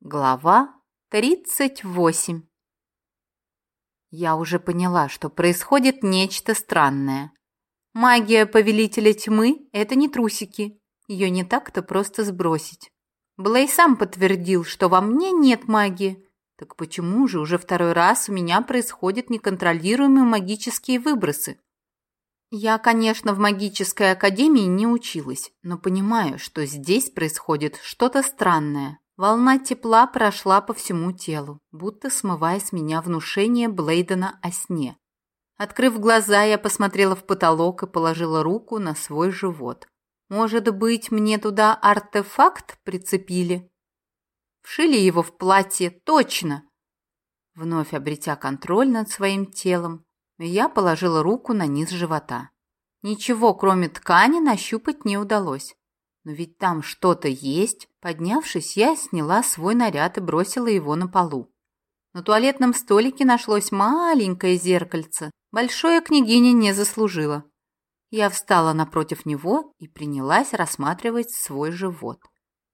Глава 38 Я уже поняла, что происходит нечто странное. Магия Повелителя Тьмы – это не трусики. Ее не так-то просто сбросить. Блей сам подтвердил, что во мне нет магии. Так почему же уже второй раз у меня происходят неконтролируемые магические выбросы? Я, конечно, в магической академии не училась, но понимаю, что здесь происходит что-то странное. Волна тепла прошла по всему телу, будто смывая с меня внушение Блейдена о сне. Открыв глаза, я посмотрела в потолок и положила руку на свой живот. Может быть, мне туда артефакт прицепили? Вшили его в платье, точно! Вновь обретя контроль над своим телом, я положила руку на низ живота. Ничего, кроме ткани, нащупать не удалось. Но ведь там что-то есть. Поднявшись, я сняла свой наряд и бросила его на полу. На туалетном столике нашлось маленькое зеркальце. Большое княгиня не заслужила. Я встала напротив него и принялась рассматривать свой живот.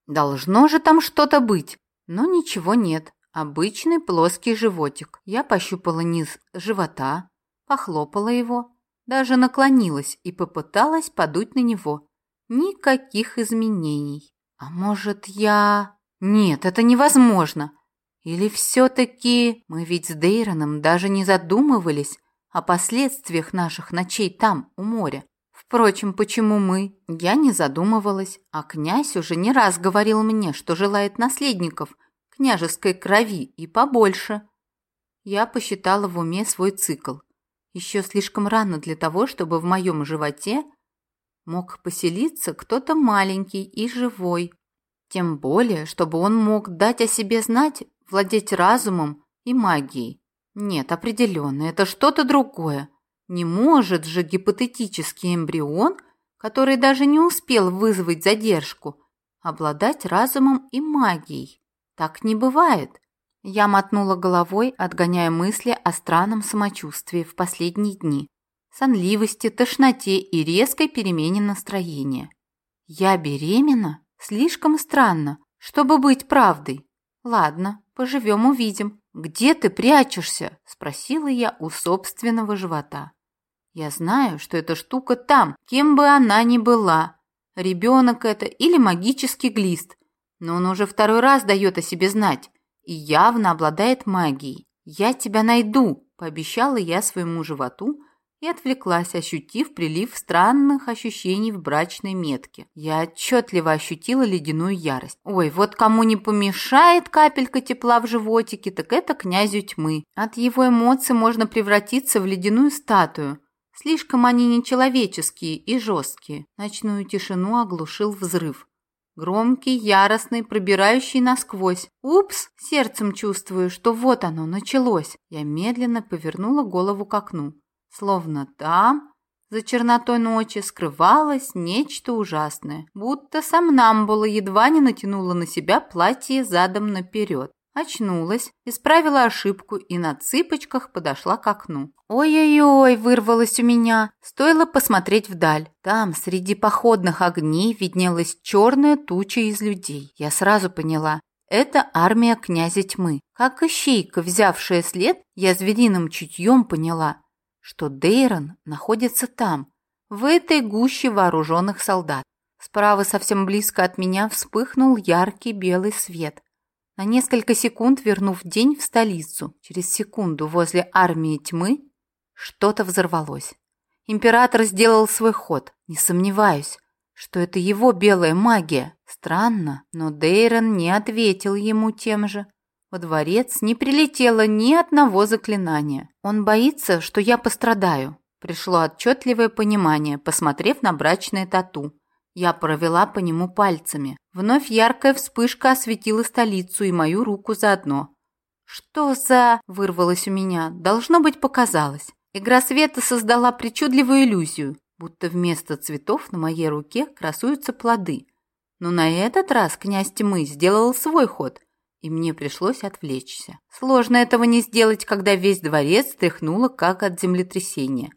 Должно же там что-то быть, но ничего нет. Обычный плоский животик. Я пощупала низ живота, похлопала его, даже наклонилась и попыталась подуть на него. Никаких изменений. А может, я... Нет, это невозможно. Или все-таки мы ведь с Дейроном даже не задумывались о последствиях наших ночей там, у моря. Впрочем, почему мы? Я не задумывалась, а князь уже не раз говорил мне, что желает наследников, княжеской крови и побольше. Я посчитала в уме свой цикл. Еще слишком рано для того, чтобы в моем животе мог поселиться кто-то маленький и живой. Тем более, чтобы он мог дать о себе знать, владеть разумом и магией. Нет, определенно, это что-то другое. Не может же гипотетический эмбрион, который даже не успел вызвать задержку, обладать разумом и магией. Так не бывает. Я мотнула головой, отгоняя мысли о странном самочувствии в последние дни сонливости, тошноте и резкой перемене настроения. Я беременна? Слишком странно, чтобы быть правдой. Ладно, поживем увидим. Где ты прячешься? Спросила я у собственного живота. Я знаю, что эта штука там, кем бы она ни была. Ребенок это или магический глист. Но он уже второй раз дает о себе знать и явно обладает магией. Я тебя найду, пообещала я своему животу, и отвлеклась, ощутив прилив странных ощущений в брачной метке. Я отчетливо ощутила ледяную ярость. Ой, вот кому не помешает капелька тепла в животике, так это князю тьмы. От его эмоций можно превратиться в ледяную статую. Слишком они нечеловеческие и жесткие. Ночную тишину оглушил взрыв. Громкий, яростный, пробирающий насквозь. Упс! Сердцем чувствую, что вот оно, началось. Я медленно повернула голову к окну словно там, за чернотой ночи, скрывалось нечто ужасное, будто сомнамбула едва не натянула на себя платье задом наперед. Очнулась, исправила ошибку и на цыпочках подошла к окну. «Ой-ой-ой!» – вырвалось у меня. Стоило посмотреть вдаль. Там, среди походных огней, виднелась черная туча из людей. Я сразу поняла. Это армия князя тьмы. Как ищейка, взявшая след, я звериным чутьем поняла что Дейрон находится там, в этой гуще вооруженных солдат. Справа совсем близко от меня вспыхнул яркий белый свет. На несколько секунд вернув день в столицу, через секунду возле армии тьмы что-то взорвалось. Император сделал свой ход, не сомневаюсь, что это его белая магия. Странно, но Дейрон не ответил ему тем же. Во дворец не прилетело ни одного заклинания. Он боится, что я пострадаю. Пришло отчетливое понимание, посмотрев на брачное тату. Я провела по нему пальцами. Вновь яркая вспышка осветила столицу и мою руку заодно. «Что за...» – вырвалось у меня. «Должно быть, показалось». Игра света создала причудливую иллюзию, будто вместо цветов на моей руке красуются плоды. Но на этот раз князь тьмы сделал свой ход и мне пришлось отвлечься. Сложно этого не сделать, когда весь дворец тряхнуло, как от землетрясения.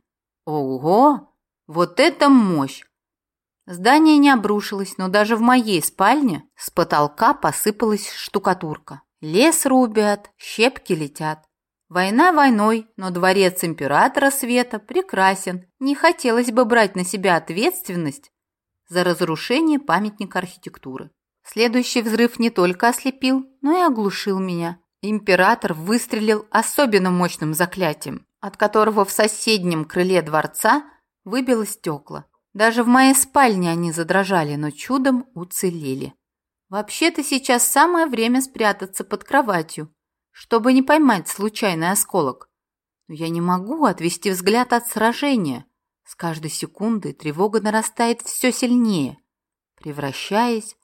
Ого! Вот это мощь! Здание не обрушилось, но даже в моей спальне с потолка посыпалась штукатурка. Лес рубят, щепки летят. Война войной, но дворец императора Света прекрасен. Не хотелось бы брать на себя ответственность за разрушение памятника архитектуры. Следующий взрыв не только ослепил, но и оглушил меня. Император выстрелил особенно мощным заклятием, от которого в соседнем крыле дворца выбило стекла. Даже в моей спальне они задрожали, но чудом уцелели. Вообще-то сейчас самое время спрятаться под кроватью, чтобы не поймать случайный осколок. Но я не могу отвести взгляд от сражения. С каждой секундой тревога нарастает все сильнее, превращаясь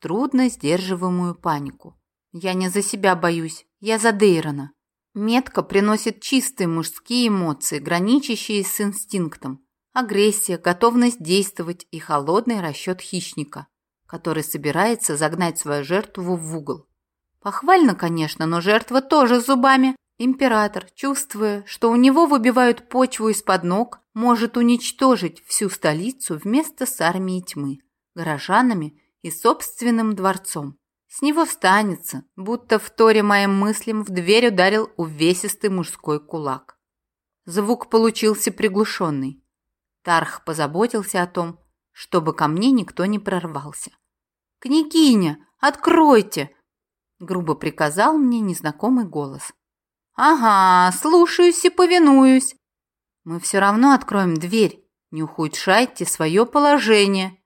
трудно сдерживаемую панику. Я не за себя боюсь, я за Дейрона. Метка приносит чистые мужские эмоции, граничащие с инстинктом агрессия, готовность действовать и холодный расчет хищника, который собирается загнать свою жертву в угол. Похвально, конечно, но жертва тоже зубами. Император, чувствуя, что у него выбивают почву из-под ног, может уничтожить всю столицу вместо с армией тьмы, горожанами и собственным дворцом. С него станется, будто в торе моим мыслям в дверь ударил увесистый мужской кулак. Звук получился приглушенный. Тарх позаботился о том, чтобы ко мне никто не прорвался. «Княгиня, откройте!» — грубо приказал мне незнакомый голос. «Ага, слушаюсь и повинуюсь. Мы все равно откроем дверь, не ухудшайте свое положение», —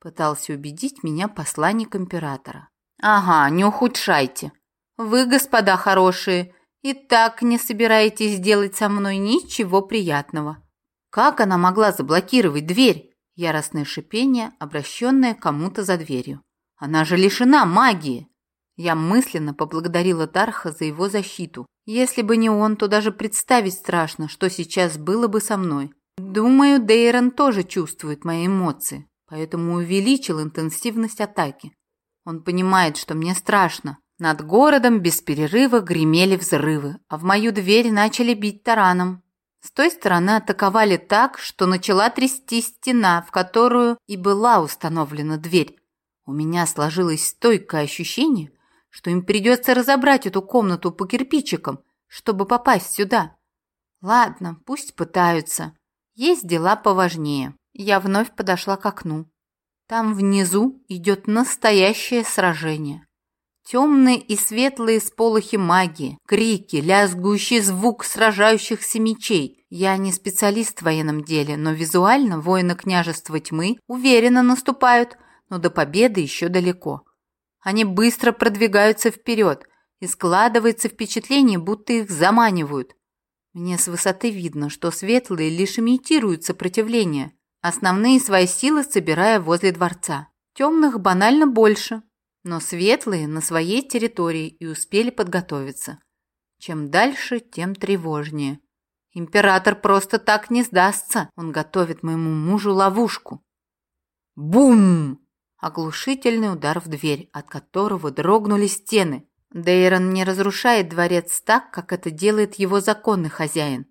пытался убедить меня посланник императора. «Ага, не ухудшайте. Вы, господа хорошие, и так не собираетесь делать со мной ничего приятного». Как она могла заблокировать дверь? Яростное шипение, обращенное кому-то за дверью. Она же лишена магии. Я мысленно поблагодарила Тарха за его защиту. Если бы не он, то даже представить страшно, что сейчас было бы со мной. Думаю, Дейрон тоже чувствует мои эмоции, поэтому увеличил интенсивность атаки. Он понимает, что мне страшно. Над городом без перерыва гремели взрывы, а в мою дверь начали бить тараном. С той стороны атаковали так, что начала трясти стена, в которую и была установлена дверь. У меня сложилось стойкое ощущение, что им придется разобрать эту комнату по кирпичикам, чтобы попасть сюда. Ладно, пусть пытаются. Есть дела поважнее. Я вновь подошла к окну. Там внизу идет настоящее сражение. Темные и светлые сполохи магии, крики, лязгующий звук сражающихся мечей. Я не специалист в военном деле, но визуально воины княжества тьмы уверенно наступают, но до победы еще далеко. Они быстро продвигаются вперед, и складывается впечатление, будто их заманивают. Мне с высоты видно, что светлые лишь имитируют сопротивление, основные свои силы собирая возле дворца. Темных банально больше, но светлые на своей территории и успели подготовиться. Чем дальше, тем тревожнее. Император просто так не сдастся. Он готовит моему мужу ловушку. Бум! Оглушительный удар в дверь, от которого дрогнули стены. Дейрон не разрушает дворец так, как это делает его законный хозяин.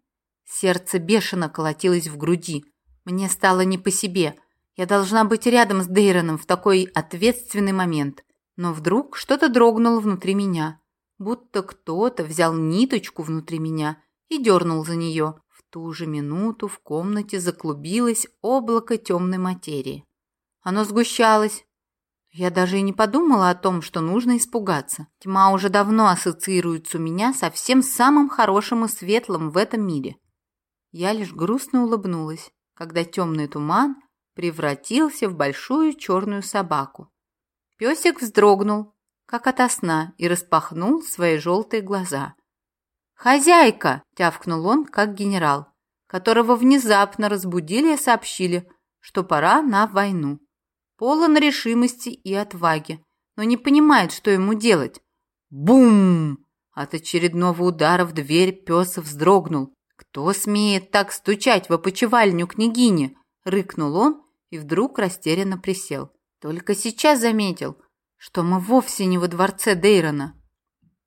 Сердце бешено колотилось в груди. Мне стало не по себе. Я должна быть рядом с Дейроном в такой ответственный момент. Но вдруг что-то дрогнуло внутри меня, будто кто-то взял ниточку внутри меня и дернул за нее. В ту же минуту в комнате заклубилось облако темной материи. Оно сгущалось. Я даже и не подумала о том, что нужно испугаться. Тьма уже давно ассоциируется у меня со всем самым хорошим и светлым в этом мире. Я лишь грустно улыбнулась, когда темный туман превратился в большую черную собаку, Песик вздрогнул, как ото сна, и распахнул свои желтые глаза. «Хозяйка!» – тявкнул он, как генерал, которого внезапно разбудили и сообщили, что пора на войну. Полон решимости и отваги, но не понимает, что ему делать. Бум! От очередного удара в дверь пес вздрогнул. «Кто смеет так стучать в опочивальню княгини?» – рыкнул он и вдруг растерянно присел. Только сейчас заметил, что мы вовсе не во дворце Дейрона.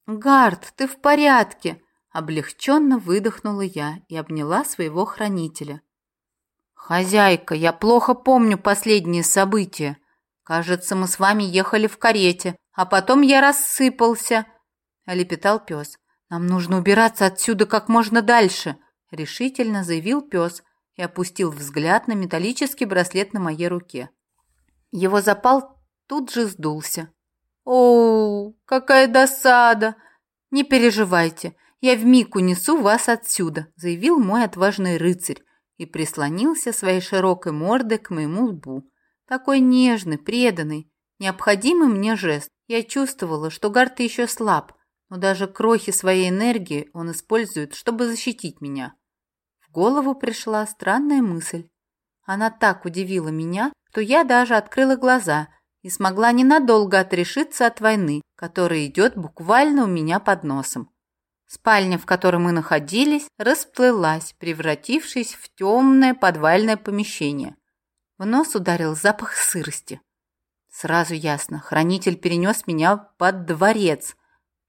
«Гард, ты в порядке!» Облегченно выдохнула я и обняла своего хранителя. «Хозяйка, я плохо помню последние события. Кажется, мы с вами ехали в карете, а потом я рассыпался», — лепетал пес. «Нам нужно убираться отсюда как можно дальше», — решительно заявил пес и опустил взгляд на металлический браслет на моей руке. Его запал тут же сдулся. «О, какая досада! Не переживайте, я вмиг унесу вас отсюда», — заявил мой отважный рыцарь и прислонился своей широкой мордой к моему лбу. Такой нежный, преданный, необходимый мне жест. Я чувствовала, что Гарт еще слаб, но даже крохи своей энергии он использует, чтобы защитить меня. В голову пришла странная мысль. Она так удивила меня, что я даже открыла глаза и смогла ненадолго отрешиться от войны, которая идет буквально у меня под носом. Спальня, в которой мы находились, расплылась, превратившись в темное подвальное помещение. В нос ударил запах сырости. Сразу ясно, хранитель перенес меня под дворец.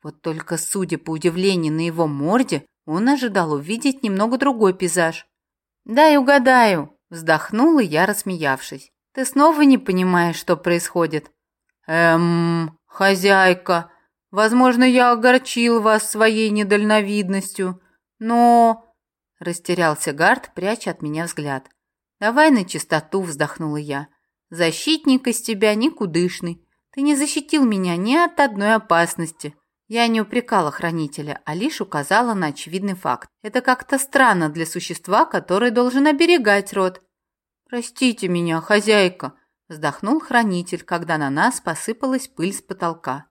Вот только, судя по удивлению на его морде, он ожидал увидеть немного другой пейзаж. «Дай угадаю», – вздохнула я, рассмеявшись. «Ты снова не понимаешь, что происходит?» «Эм, хозяйка», Возможно, я огорчил вас своей недальновидностью, но...» Растерялся Гард, пряча от меня взгляд. «Давай на чистоту», — вздохнула я. «Защитник из тебя никудышный. Ты не защитил меня ни от одной опасности». Я не упрекала хранителя, а лишь указала на очевидный факт. Это как-то странно для существа, которое должен оберегать род. «Простите меня, хозяйка», — вздохнул хранитель, когда на нас посыпалась пыль с потолка.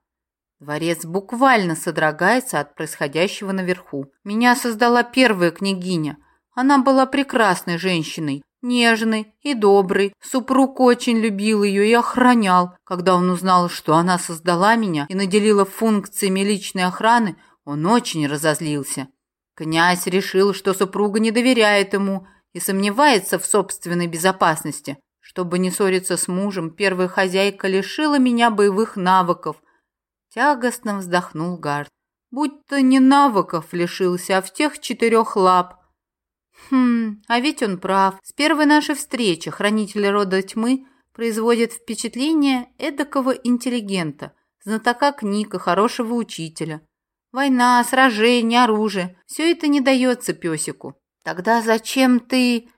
Дворец буквально содрогается от происходящего наверху. Меня создала первая княгиня. Она была прекрасной женщиной, нежной и доброй. Супруг очень любил ее и охранял. Когда он узнал, что она создала меня и наделила функциями личной охраны, он очень разозлился. Князь решил, что супруга не доверяет ему и сомневается в собственной безопасности. Чтобы не ссориться с мужем, первая хозяйка лишила меня боевых навыков – Тягостно вздохнул Гард. Будь-то не навыков лишился, а в тех четырех лап. Хм, а ведь он прав. С первой нашей встречи хранитель рода тьмы производит впечатление эдакого интеллигента, знатока книг и хорошего учителя. Война, сражение, оружие – все это не дается песику. Тогда зачем ты...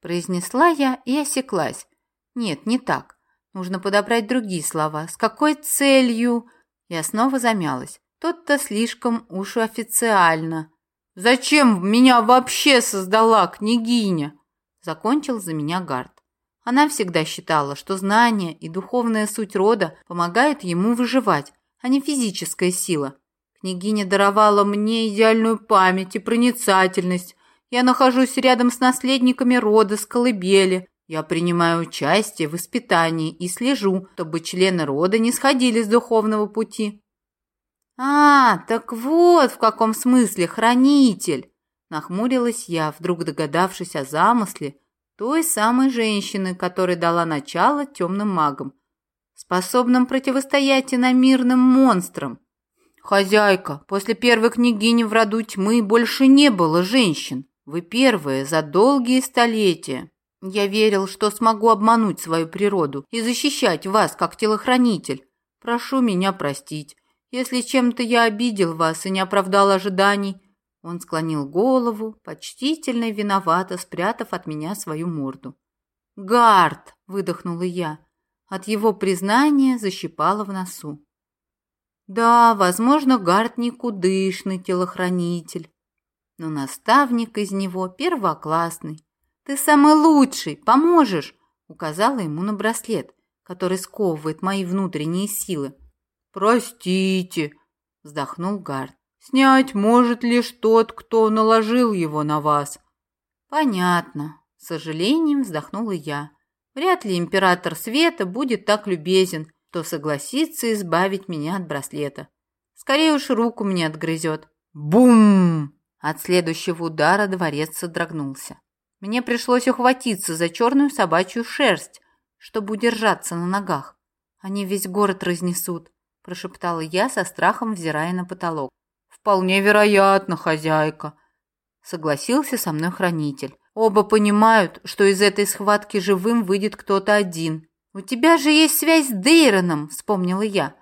Произнесла я и осеклась. Нет, не так. Нужно подобрать другие слова. С какой целью... Я снова замялась. Тот-то слишком уж официально. «Зачем меня вообще создала княгиня?» Закончил за меня Гард. Она всегда считала, что знание и духовная суть рода помогают ему выживать, а не физическая сила. Княгиня даровала мне идеальную память и проницательность. Я нахожусь рядом с наследниками рода с колыбели. Я принимаю участие в воспитании и слежу, чтобы члены рода не сходили с духовного пути. А, так вот в каком смысле хранитель, нахмурилась я, вдруг догадавшись о замысле той самой женщины, которая дала начало темным магам, способным противостоять иномирным монстрам. Хозяйка, после первой княгини в роду тьмы больше не было женщин. Вы первая за долгие столетия. Я верил, что смогу обмануть свою природу и защищать вас, как телохранитель. Прошу меня простить. Если чем-то я обидел вас и не оправдал ожиданий...» Он склонил голову, почтительно и виновато спрятав от меня свою морду. «Гард!» — выдохнула я. От его признания защипало в носу. «Да, возможно, Гард никудышный телохранитель, но наставник из него первоклассный. «Ты самый лучший, поможешь!» указала ему на браслет, который сковывает мои внутренние силы. «Простите!» – вздохнул Гард. «Снять может лишь тот, кто наложил его на вас». «Понятно», – с сожалением вздохнула я. «Вряд ли император света будет так любезен, что согласится избавить меня от браслета. Скорее уж руку мне отгрызет». Бум! От следующего удара дворец содрогнулся. Мне пришлось ухватиться за черную собачью шерсть, чтобы удержаться на ногах. Они весь город разнесут, прошептала я со страхом, взирая на потолок. Вполне вероятно, хозяйка, согласился со мной хранитель. Оба понимают, что из этой схватки живым выйдет кто-то один. «У тебя же есть связь с Дейроном», — вспомнила я.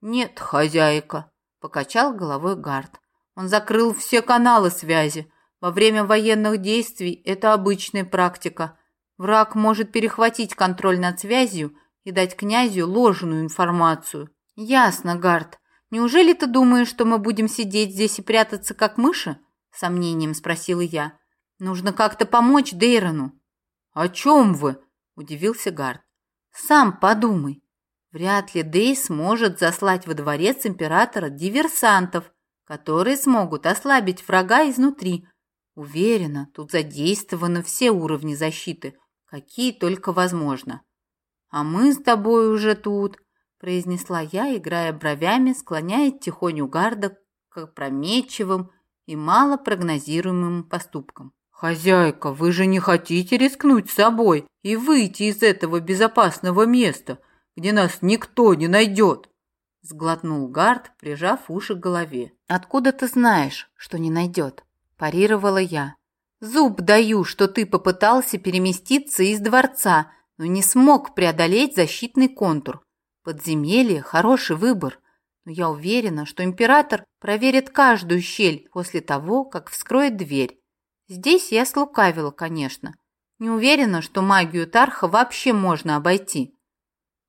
«Нет, хозяйка», — покачал головой Гард. «Он закрыл все каналы связи. Во время военных действий это обычная практика. Враг может перехватить контроль над связью и дать князю ложную информацию». «Ясно, Гард. Неужели ты думаешь, что мы будем сидеть здесь и прятаться, как мыши?» — сомнением спросила я. «Нужно как-то помочь Дейрону». «О чем вы?» – удивился Гард. «Сам подумай. Вряд ли Дей сможет заслать во дворец императора диверсантов, которые смогут ослабить врага изнутри. Уверена, тут задействованы все уровни защиты, какие только возможно. А мы с тобой уже тут, произнесла я, играя бровями, склоняя тихоню Гарда к опрометчивым и малопрогнозируемым поступкам. «Хозяйка, вы же не хотите рискнуть собой и выйти из этого безопасного места, где нас никто не найдет?» Сглотнул Гард, прижав уши к голове. «Откуда ты знаешь, что не найдет?» Парировала я. «Зуб даю, что ты попытался переместиться из дворца, но не смог преодолеть защитный контур. Подземелье – хороший выбор, но я уверена, что император проверит каждую щель после того, как вскроет дверь. Здесь я слукавила, конечно. Не уверена, что магию Тарха вообще можно обойти.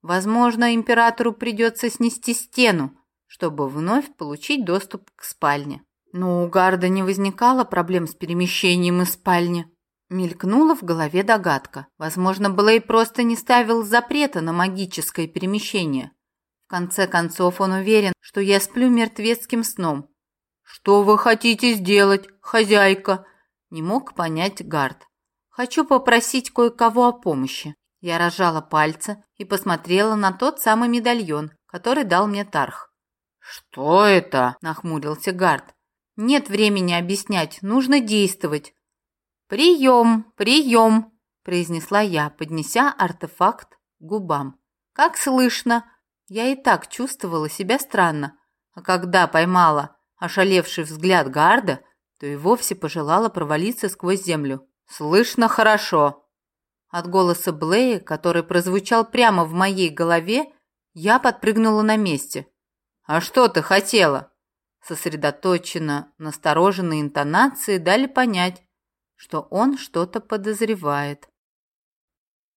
Возможно, императору придется снести стену, чтобы вновь получить доступ к спальне. Но у Гарда не возникало проблем с перемещением из спальни. Мелькнула в голове догадка. Возможно, Блей просто не ставил запрета на магическое перемещение. В конце концов, он уверен, что я сплю мертвецким сном. «Что вы хотите сделать, хозяйка?» Не мог понять Гард. «Хочу попросить кое-кого о помощи». Я разжала пальцы и посмотрела на тот самый медальон, который дал мне Тарх. «Что это?» – нахмурился Гард. «Нет времени объяснять, нужно действовать». «Прием, прием!» – произнесла я, поднеся артефакт к губам. «Как слышно?» Я и так чувствовала себя странно, а когда поймала ошалевший взгляд Гарда, то и вовсе пожелала провалиться сквозь землю. «Слышно хорошо!» От голоса Блея, который прозвучал прямо в моей голове, я подпрыгнула на месте. «А что ты хотела?» Сосредоточенно настороженные интонации дали понять, что он что-то подозревает.